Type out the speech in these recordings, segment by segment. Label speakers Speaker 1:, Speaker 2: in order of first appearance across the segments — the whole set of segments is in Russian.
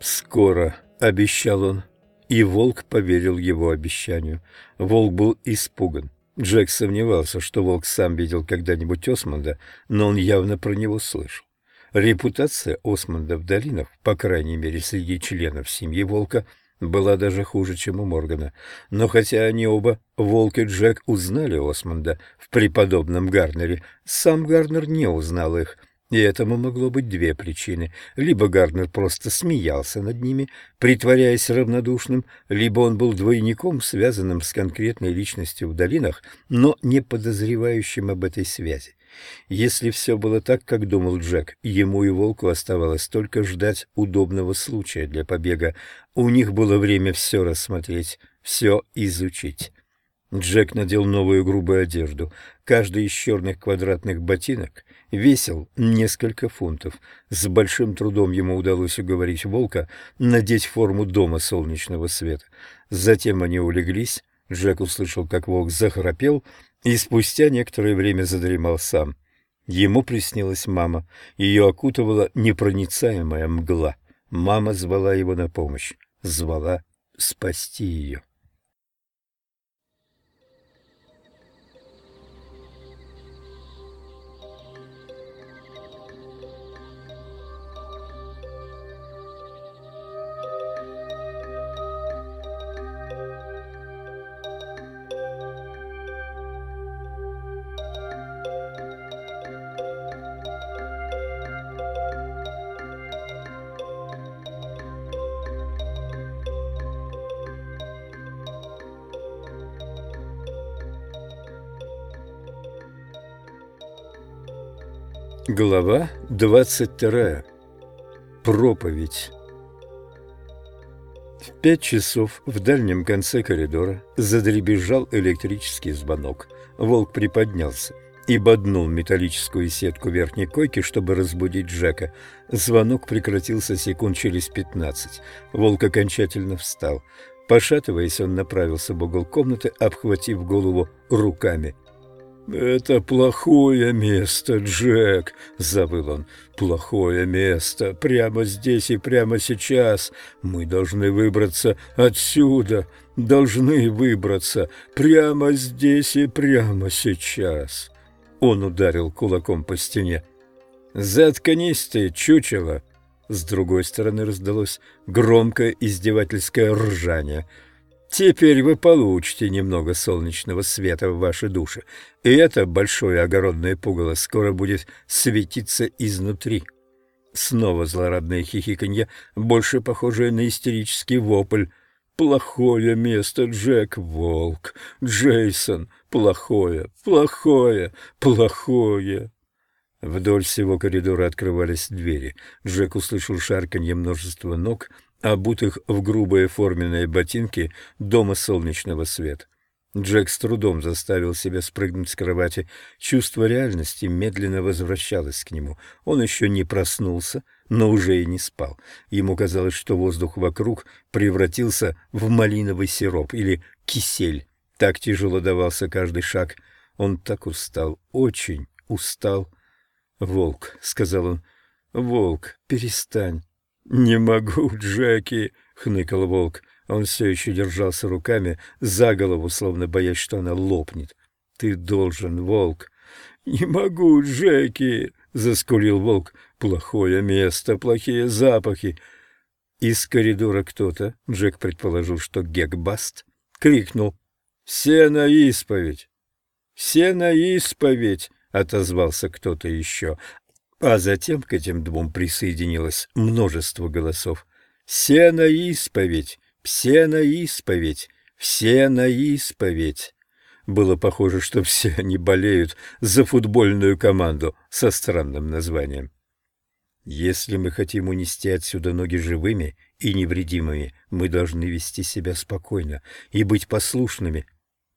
Speaker 1: «Скоро», — обещал он. И волк поверил его обещанию. Волк был испуган. Джек сомневался, что волк сам видел когда-нибудь Осмонда, но он явно про него слышал. Репутация Осмонда в долинах, по крайней мере среди членов семьи волка, была даже хуже, чем у Моргана. Но хотя они оба, Волк и Джек, узнали Осмонда в преподобном Гарнере, сам Гарнер не узнал их, и этому могло быть две причины. Либо Гарднер просто смеялся над ними, притворяясь равнодушным, либо он был двойником, связанным с конкретной личностью в долинах, но не подозревающим об этой связи. Если все было так, как думал Джек, ему и Волку оставалось только ждать удобного случая для побега. У них было время все рассмотреть, все изучить. Джек надел новую грубую одежду. Каждый из черных квадратных ботинок весил несколько фунтов. С большим трудом ему удалось уговорить волка надеть форму дома солнечного света. Затем они улеглись. Джек услышал, как волк захрапел, и спустя некоторое время задремал сам. Ему приснилась мама. Ее окутывала непроницаемая мгла. Мама звала его на помощь, звала спасти ее. Глава 22. Проповедь. В пять часов в дальнем конце коридора задребезжал электрический звонок. Волк приподнялся и боднул металлическую сетку верхней койки, чтобы разбудить Джека. Звонок прекратился секунд через пятнадцать. Волк окончательно встал. Пошатываясь, он направился в угол комнаты, обхватив голову руками – «Это плохое место, Джек», — завыл он. «Плохое место. Прямо здесь и прямо сейчас. Мы должны выбраться отсюда. Должны выбраться. Прямо здесь и прямо сейчас». Он ударил кулаком по стене. «Заткнись ты, чучело!» С другой стороны раздалось громкое издевательское ржание — Теперь вы получите немного солнечного света в ваши души, и это большое огородное пугало скоро будет светиться изнутри. Снова злорадное хихиканье, больше похожее на истерический вопль. «Плохое место, Джек, волк, Джейсон, плохое, плохое, плохое». Вдоль всего коридора открывались двери. Джек услышал шарканье множества ног — обутых в грубые форменные ботинки дома солнечного света. Джек с трудом заставил себя спрыгнуть с кровати. Чувство реальности медленно возвращалось к нему. Он еще не проснулся, но уже и не спал. Ему казалось, что воздух вокруг превратился в малиновый сироп или кисель. Так тяжело давался каждый шаг. Он так устал, очень устал. «Волк», — сказал он, — «волк, перестань». «Не могу, Джеки!» — хныкал волк. Он все еще держался руками за голову, словно боясь, что она лопнет. «Ты должен, волк!» «Не могу, Джеки!» — заскулил волк. «Плохое место, плохие запахи!» Из коридора кто-то, Джек предположил, что Гекбаст, крикнул «Все на исповедь!» «Все на исповедь!» — отозвался кто-то еще, а затем к этим двум присоединилось множество голосов. «Все на исповедь! Все на исповедь! Все на исповедь!» Было похоже, что все они болеют за футбольную команду со странным названием. Если мы хотим унести отсюда ноги живыми и невредимыми, мы должны вести себя спокойно и быть послушными.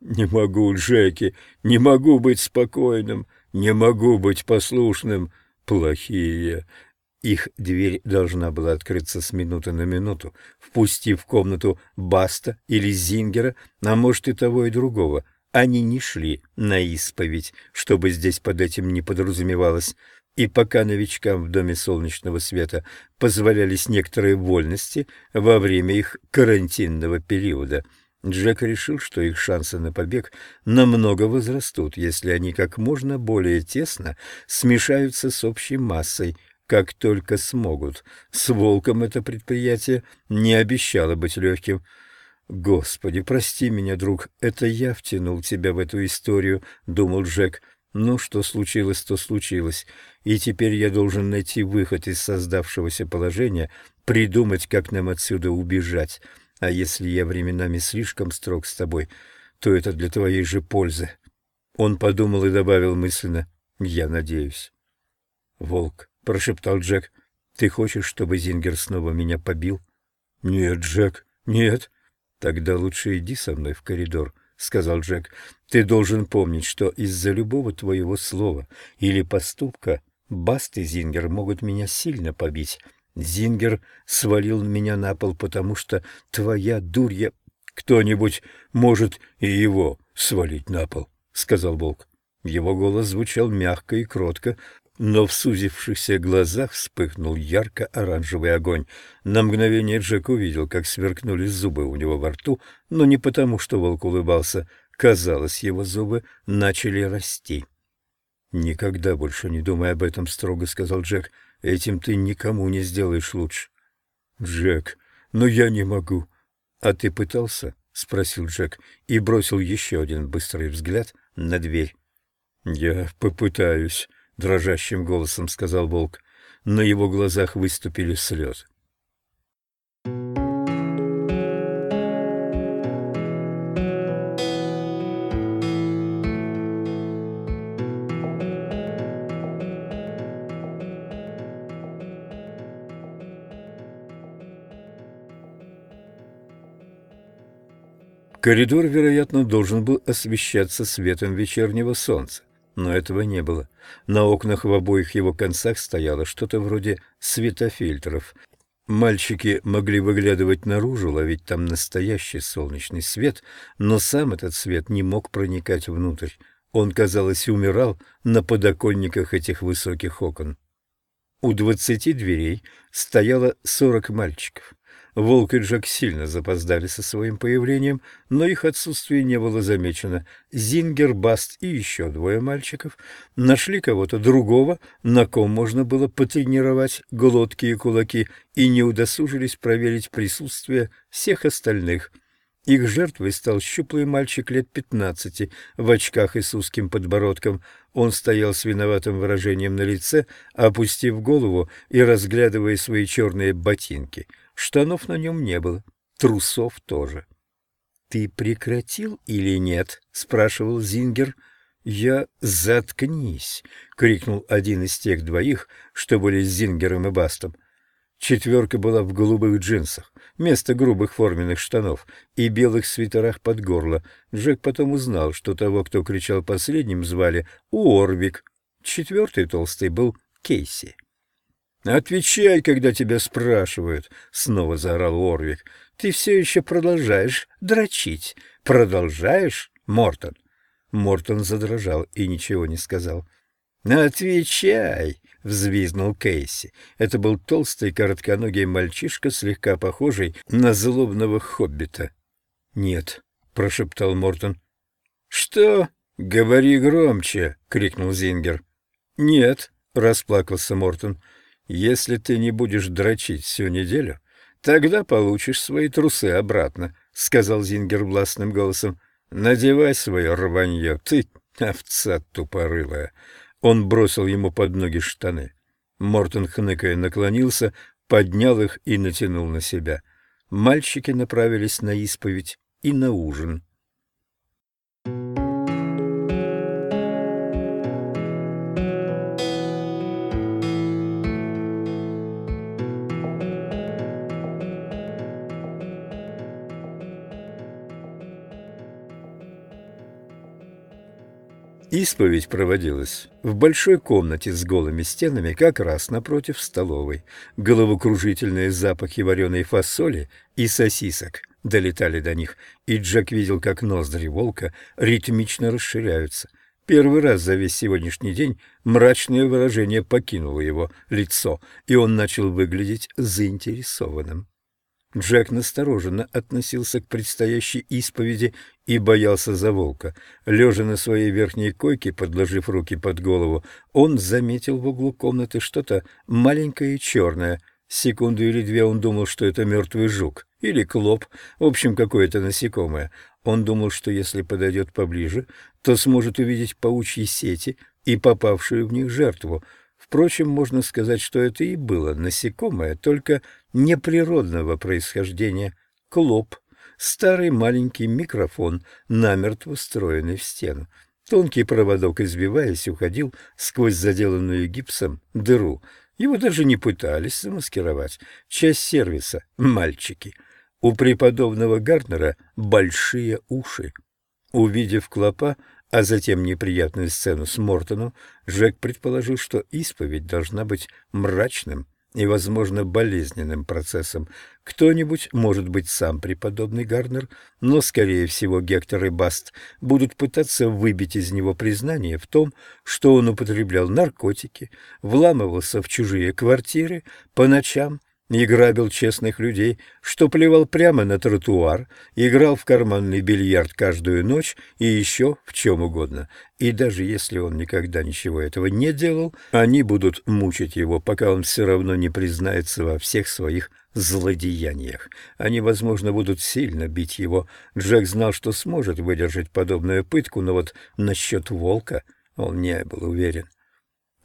Speaker 1: Не могу, Джеки, не могу быть спокойным, не могу быть послушным плохие. Их дверь должна была открыться с минуты на минуту, впустив в комнату Баста или Зингера, а может и того и другого. Они не шли на исповедь, чтобы здесь под этим не подразумевалось. и пока новичкам в Доме Солнечного Света позволялись некоторые вольности во время их карантинного периода, Джек решил, что их шансы на побег намного возрастут, если они как можно более тесно смешаются с общей массой, как только смогут. С Волком это предприятие не обещало быть легким. «Господи, прости меня, друг, это я втянул тебя в эту историю», — думал Джек. «Ну, что случилось, то случилось, и теперь я должен найти выход из создавшегося положения, придумать, как нам отсюда убежать. А если я временами слишком строг с тобой, то это для твоей же пользы». Он подумал и добавил мысленно «Я надеюсь». «Волк», — прошептал Джек, — «ты хочешь, чтобы Зингер снова меня побил?» «Нет, Джек, нет». «Тогда лучше иди со мной в коридор», — сказал Джек. «Ты должен помнить, что из-за любого твоего слова или поступка Баст и Зингер могут меня сильно побить. Зингер свалил меня на пол, потому что твоя дурья... Кто-нибудь может и его свалить на пол», — сказал Волк. Его голос звучал мягко и кротко, но в сузившихся глазах вспыхнул ярко-оранжевый огонь. На мгновение Джек увидел, как сверкнули зубы у него во рту, но не потому, что волк улыбался. Казалось, его зубы начали расти. «Никогда больше не думай об этом», — строго сказал Джек. «Этим ты никому не сделаешь лучше». «Джек, но я не могу». «А ты пытался?» — спросил Джек и бросил еще один быстрый взгляд на дверь. «Я попытаюсь», — дрожащим голосом сказал волк. На его глазах выступили слезы. Коридор, вероятно, должен был освещаться светом вечернего солнца но этого не было. На окнах в обоих его концах стояло что-то вроде светофильтров. Мальчики могли выглядывать наружу, ловить там настоящий солнечный свет, но сам этот свет не мог проникать внутрь. Он, казалось, умирал на подоконниках этих высоких окон. У двадцати дверей стояло сорок мальчиков. Волк и Джек сильно запоздали со своим появлением, но их отсутствие не было замечено. Зингер, Баст и еще двое мальчиков нашли кого-то другого, на ком можно было потренировать глотки и кулаки, и не удосужились проверить присутствие всех остальных. Их жертвой стал щуплый мальчик лет пятнадцати, в очках и с узким подбородком. Он стоял с виноватым выражением на лице, опустив голову и разглядывая свои черные ботинки — Штанов на нем не было, трусов тоже. — Ты прекратил или нет? — спрашивал Зингер. — Я... Заткнись! — крикнул один из тех двоих, что были с Зингером и Бастом. Четверка была в голубых джинсах, вместо грубых форменных штанов и белых свитерах под горло. Джек потом узнал, что того, кто кричал последним, звали Уорвик. Четвертый толстый был Кейси. «Отвечай, когда тебя спрашивают», — снова заорал Орвик. «Ты все еще продолжаешь дрочить. Продолжаешь, Мортон?» Мортон задрожал и ничего не сказал. «Отвечай!» — взвизнул Кейси. Это был толстый коротконогий мальчишка, слегка похожий на злобного хоббита. «Нет», — прошептал Мортон. «Что? Говори громче!» — крикнул Зингер. «Нет», — расплакался Мортон. Если ты не будешь дрочить всю неделю, тогда получишь свои трусы обратно, — сказал Зингер властным голосом. — Надевай свое рванье, ты овца тупорылая. Он бросил ему под ноги штаны. Мортон, хныкая, наклонился, поднял их и натянул на себя. Мальчики направились на исповедь и на ужин. Исповедь проводилась в большой комнате с голыми стенами, как раз напротив столовой. Головокружительные запахи вареной фасоли и сосисок долетали до них, и Джек видел, как ноздри волка ритмично расширяются. Первый раз за весь сегодняшний день мрачное выражение покинуло его лицо, и он начал выглядеть заинтересованным. Джек настороженно относился к предстоящей исповеди и боялся за волка. Лежа на своей верхней койке, подложив руки под голову, он заметил в углу комнаты что-то маленькое и черное. Секунду или две он думал, что это мертвый жук или клоп, в общем, какое-то насекомое. Он думал, что если подойдет поближе, то сможет увидеть паучьи сети и попавшую в них жертву. Впрочем, можно сказать, что это и было насекомое, только неприродного происхождения. Клоп, старый маленький микрофон, намертво встроенный в стену. Тонкий проводок, избиваясь, уходил сквозь заделанную гипсом дыру. Его даже не пытались замаскировать. Часть сервиса — мальчики — у преподобного Гартнера большие уши. Увидев клопа, а затем неприятную сцену с Мортоном, Джек предположил, что исповедь должна быть мрачным и, возможно, болезненным процессом. Кто-нибудь, может быть, сам преподобный Гарнер, но, скорее всего, Гектор и Баст будут пытаться выбить из него признание в том, что он употреблял наркотики, вламывался в чужие квартиры по ночам и грабил честных людей, что плевал прямо на тротуар, играл в карманный бильярд каждую ночь и еще в чем угодно. И даже если он никогда ничего этого не делал, они будут мучить его, пока он все равно не признается во всех своих злодеяниях. Они, возможно, будут сильно бить его. Джек знал, что сможет выдержать подобную пытку, но вот насчет волка он не был уверен.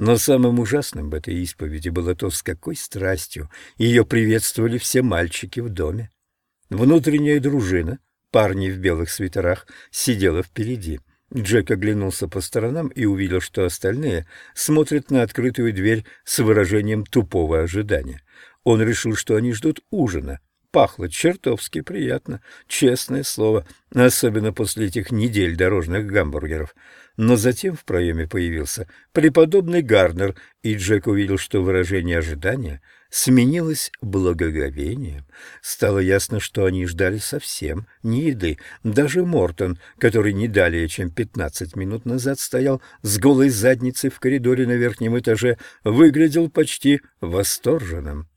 Speaker 1: Но самым ужасным в этой исповеди было то, с какой страстью ее приветствовали все мальчики в доме. Внутренняя дружина, парни в белых свитерах, сидела впереди. Джек оглянулся по сторонам и увидел, что остальные смотрят на открытую дверь с выражением тупого ожидания. Он решил, что они ждут ужина. Пахло чертовски приятно, честное слово, особенно после этих недель дорожных гамбургеров. Но затем в проеме появился преподобный Гарнер, и Джек увидел, что выражение ожидания сменилось благоговением. Стало ясно, что они ждали совсем не еды. Даже Мортон, который не далее, чем пятнадцать минут назад стоял с голой задницей в коридоре на верхнем этаже, выглядел почти восторженным.